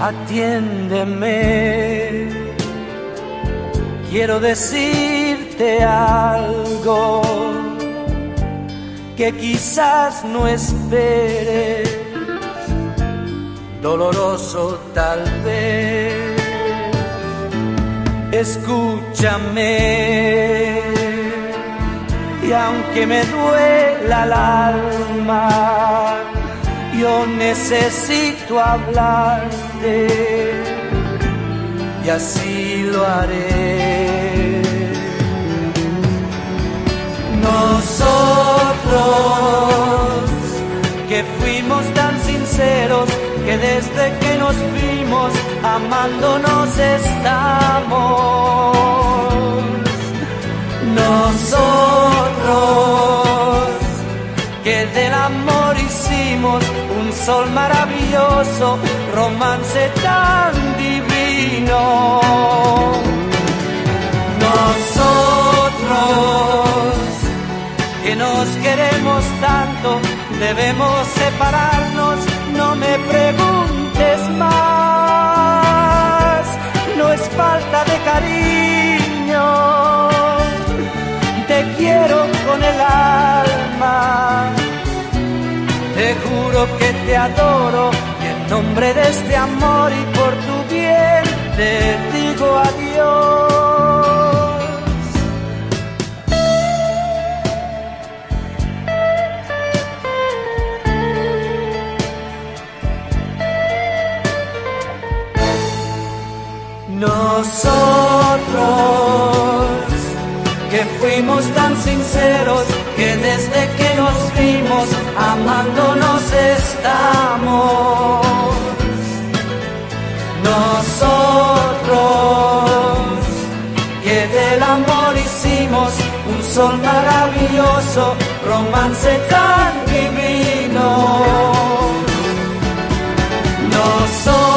atiéndeme. Quiero decirte algo que quizás no esperes, doloroso tal vez. Escúchame y aunque me duela el alma, yo necesito hablarte y así lo haré. Nosotros que fuimos tan sinceros que desde que nos vimos amándonos estamos. Sol maravilloso, romance tan divino. Nosotros que nos queremos tanto, debemos separarnos, no me preguntes más, no es falta de cariño, te quiero con el alma juro que te adoro y en nombre de este amor y por tu bien te digo adiós. Nosotros que fuimos tan sinceros que desde que nos vimos amándonos estamos. Nosotros que del amor hicimos un sol maravilloso, romance tan divino. Nosotros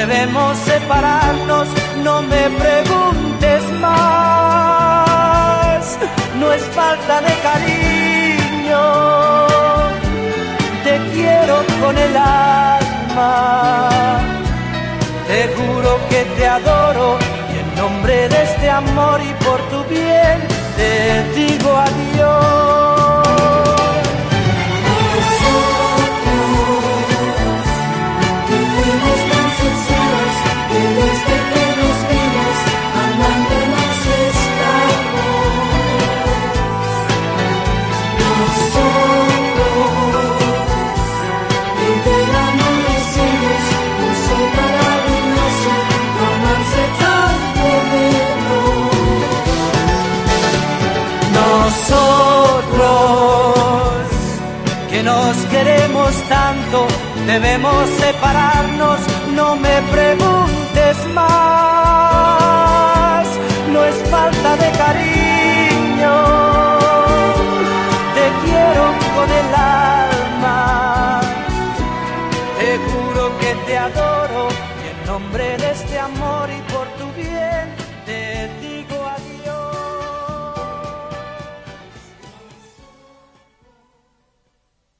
debemos separarnos, no me preguntes más, no es falta de cariño, te quiero con el alma, te juro que te adoro y en nombre de este amor y por tu bien te digo adiós. Nos queremos tanto, debemos separarnos, no me preguntes más,